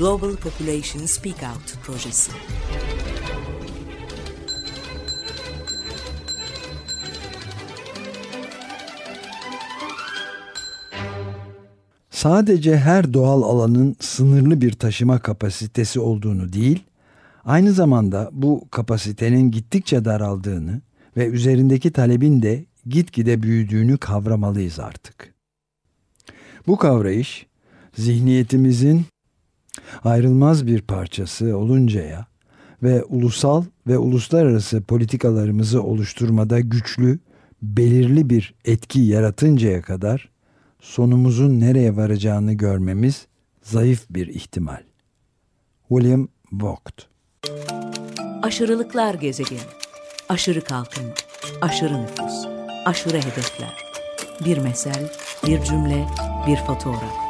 Global Population Speak Out projesi. sadece her doğal alanın sınırlı bir taşıma kapasitesi olduğunu değil, aynı zamanda bu kapasitenin gittikçe daraldığını ve üzerindeki talebin de gitgide büyüdüğünü kavramalıyız artık. Bu kavrayış zihniyetimizin ayrılmaz bir parçası oluncaya ve ulusal ve uluslararası politikalarımızı oluşturmada güçlü, belirli bir etki yaratıncaya kadar sonumuzun nereye varacağını görmemiz zayıf bir ihtimal. William Vogt Aşırılıklar gezegeni. Aşırı kalkınma, aşırı nüfus, aşırı hedefler. Bir mesel, bir cümle, bir fotoğraf.